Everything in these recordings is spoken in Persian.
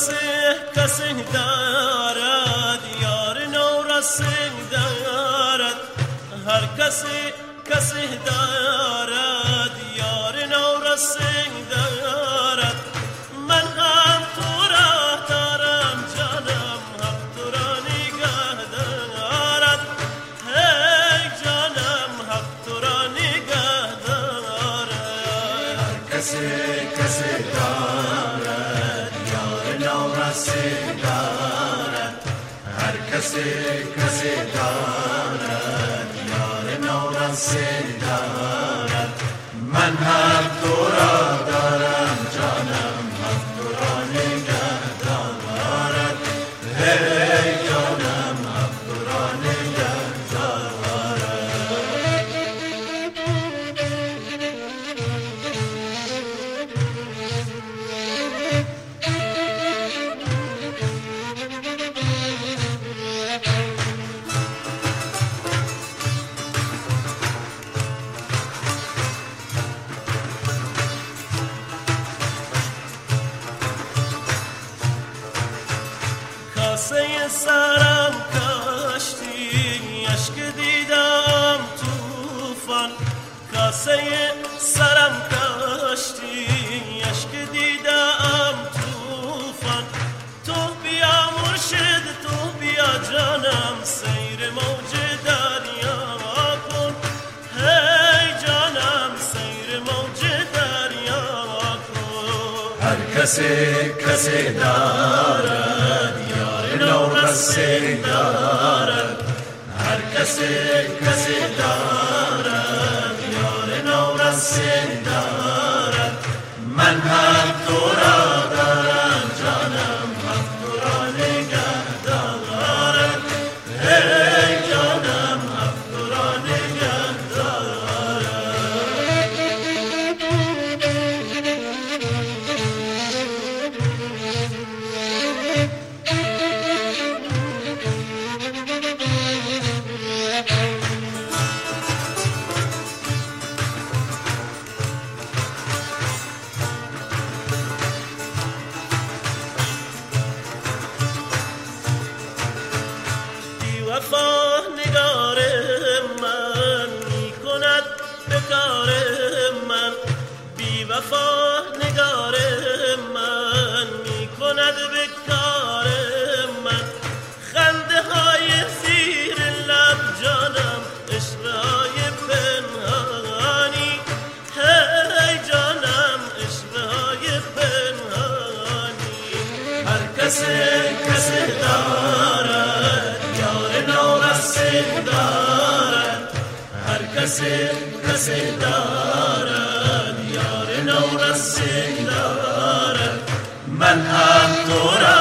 کسی کسی دارد یار نو رسید دارد. هر کسی کسی دارد یار نو رسید رسید دارد هر کسی کسی دارد. یار نو رسید دارد من هم تو را دارم. کاسه سرم کاشتی اشک دیدم توفان. کاسه سرم کاشتی اشک دیدم توفان. تو بیا مرشد تو بیا جانم سیر موج دریا کن. هی جانم سیر موج دریا کن. هر کسی کسی دارد. رسید دارد هر کسی کسی دارد یار نو رسید دارد رسید دارد هر کسی کسی دارد یار نو دارد من هم تو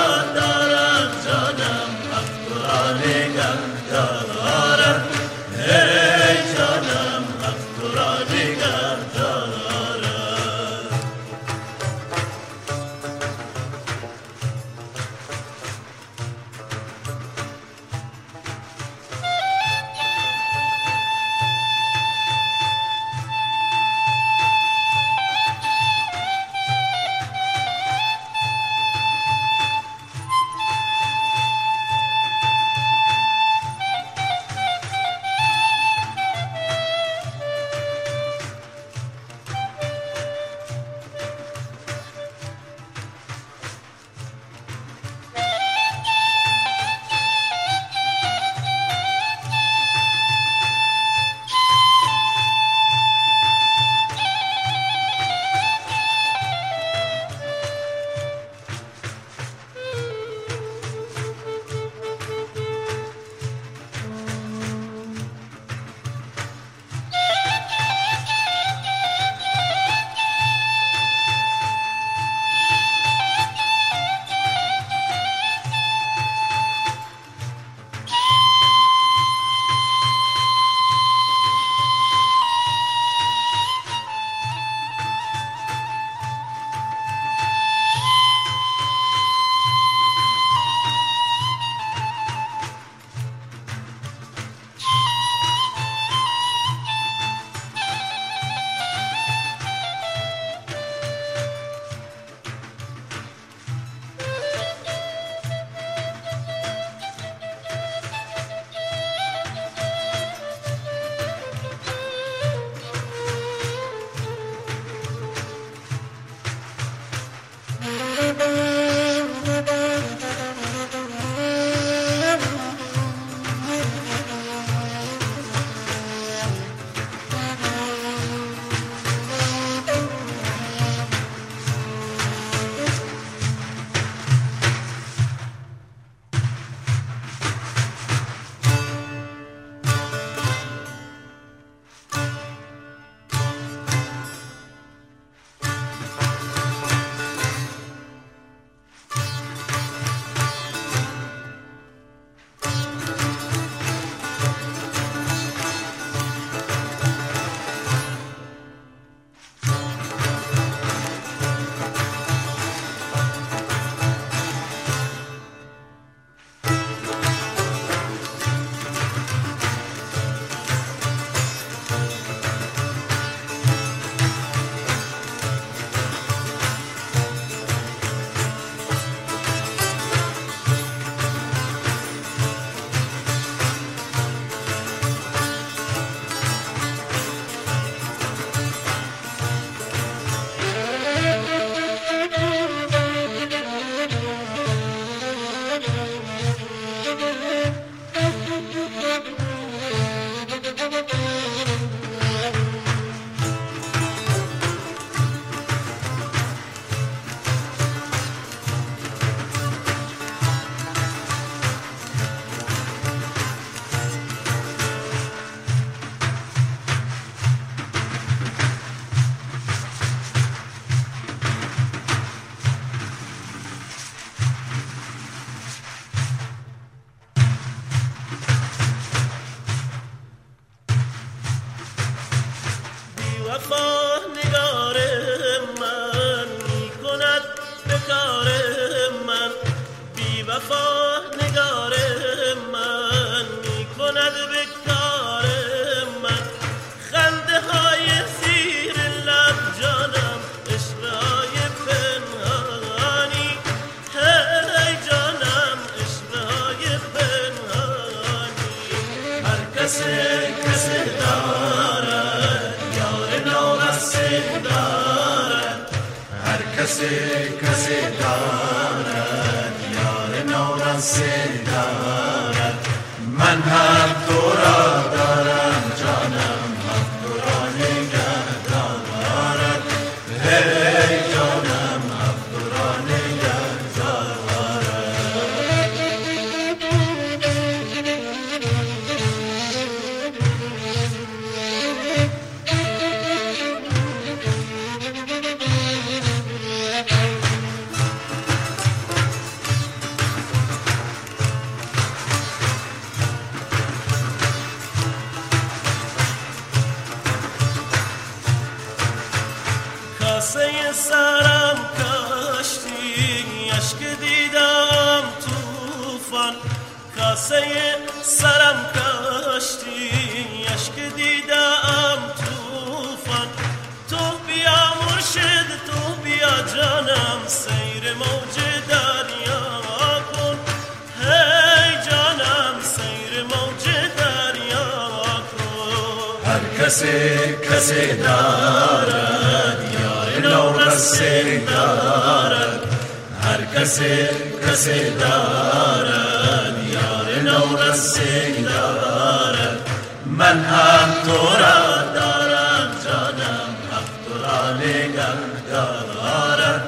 Mom. کسی دارد یار نورسی دارد. من هم سرم کاشتی اشک دیدم توفان. کاسه سرم کاشتی اشک دیدم توفان. تو بیا مرشد تو بیا جانم سیر موج دریا کن. هی جانم سیر موج دریا کن. هر کسی کسی دارد. یار نورسی دارد هر کسی کسی دارد یار نورسی دارد من هم تو را دارم جانم هم تو را نگه دارد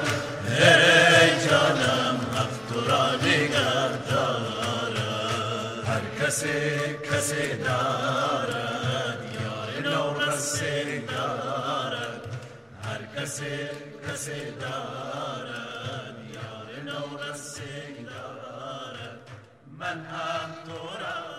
ای جانم هم تو را نگه دارد هر کسی کسی دارد یار نورسی دارد Nasir, Nasir Darat, Darat, Man Ham